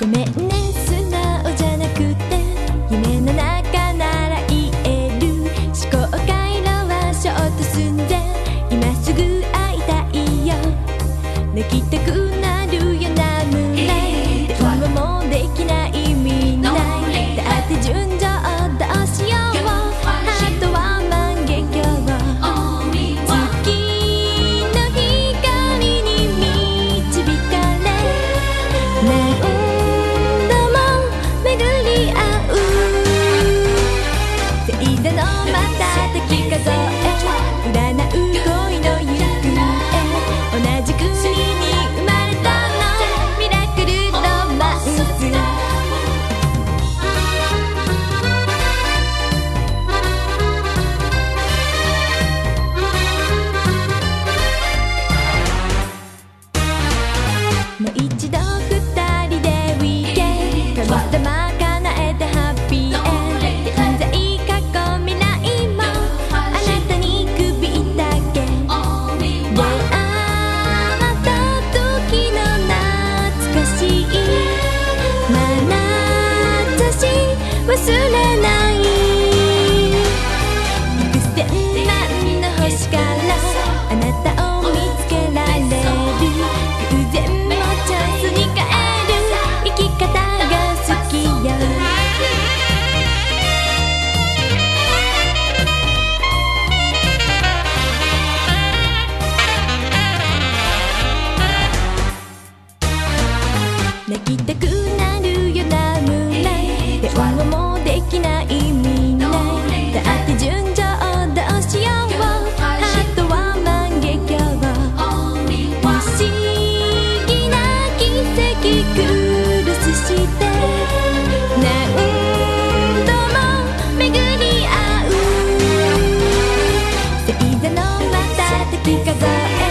ごめんね素直じゃなくて夢の中なら言える。思考回路はショート済んで今すぐ会いたいよ。泣きたくない浪漫。忘れないからあなたをつけられチャンスにえる。きがきよ。泣きたくして何度も巡り合う。星座の瞬き数え